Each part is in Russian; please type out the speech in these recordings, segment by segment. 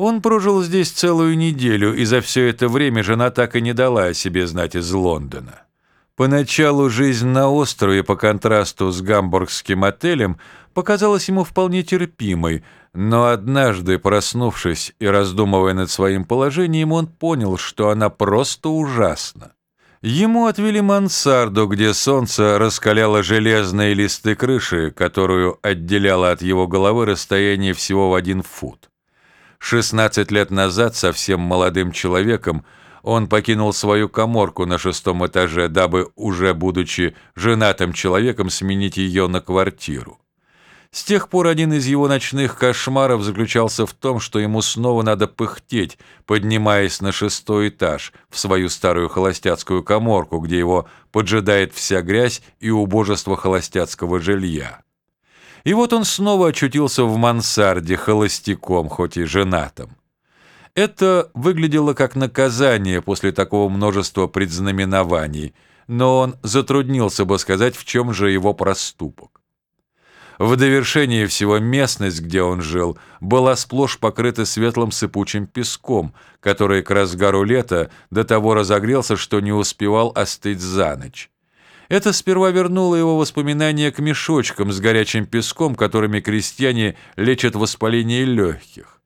Он прожил здесь целую неделю, и за все это время жена так и не дала о себе знать из Лондона. Поначалу жизнь на острове по контрасту с гамбургским отелем показалась ему вполне терпимой, но однажды, проснувшись и раздумывая над своим положением, он понял, что она просто ужасна. Ему отвели мансарду, где солнце раскаляло железные листы крыши, которую отделяло от его головы расстояние всего в один фут. 16 лет назад совсем молодым человеком он покинул свою коморку на шестом этаже, дабы, уже будучи женатым человеком, сменить ее на квартиру. С тех пор один из его ночных кошмаров заключался в том, что ему снова надо пыхтеть, поднимаясь на шестой этаж, в свою старую холостяцкую коморку, где его поджидает вся грязь и убожество холостяцкого жилья. И вот он снова очутился в мансарде холостяком, хоть и женатым. Это выглядело как наказание после такого множества предзнаменований, но он затруднился бы сказать, в чем же его проступок. В довершение всего местность, где он жил, была сплошь покрыта светлым сыпучим песком, который к разгару лета до того разогрелся, что не успевал остыть за ночь. Это сперва вернуло его воспоминания к мешочкам с горячим песком, которыми крестьяне лечат воспаление легких.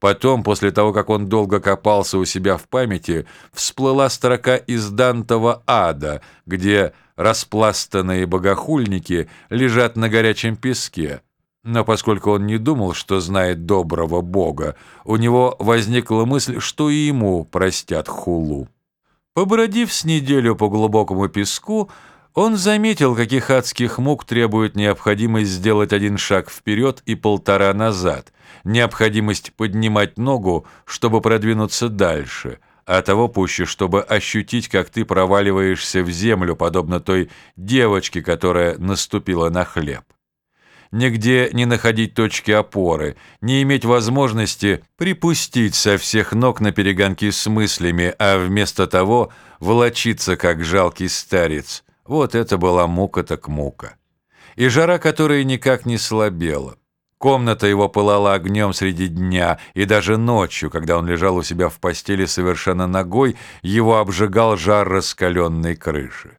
Потом, после того, как он долго копался у себя в памяти, всплыла строка из Дантова ада, где распластанные богохульники лежат на горячем песке. Но поскольку он не думал, что знает доброго бога, у него возникла мысль, что и ему простят хулу. Побродив с неделю по глубокому песку, он заметил, каких адских мук требует необходимость сделать один шаг вперед и полтора назад, необходимость поднимать ногу, чтобы продвинуться дальше, а того пуще, чтобы ощутить, как ты проваливаешься в землю, подобно той девочке, которая наступила на хлеб. Нигде не находить точки опоры, не иметь возможности припустить со всех ног на перегонки с мыслями, а вместо того волочиться, как жалкий старец, вот это была мука так мука. И жара, которая никак не слабела. Комната его пылала огнем среди дня, и даже ночью, когда он лежал у себя в постели совершенно ногой, его обжигал жар раскаленной крыши.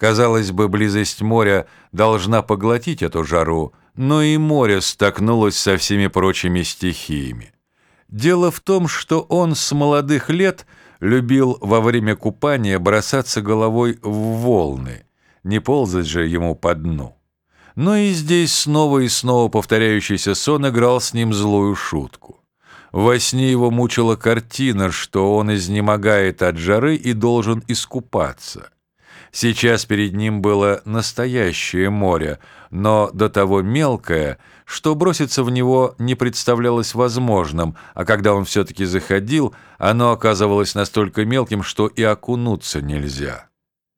Казалось бы, близость моря должна поглотить эту жару, но и море столкнулось со всеми прочими стихиями. Дело в том, что он с молодых лет – любил во время купания бросаться головой в волны, не ползать же ему по дну. Но и здесь снова и снова повторяющийся сон играл с ним злую шутку. Во сне его мучила картина, что он изнемогает от жары и должен искупаться. Сейчас перед ним было настоящее море, но до того мелкое, что броситься в него не представлялось возможным, а когда он все-таки заходил, оно оказывалось настолько мелким, что и окунуться нельзя.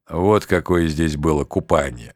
Вот какое здесь было купание.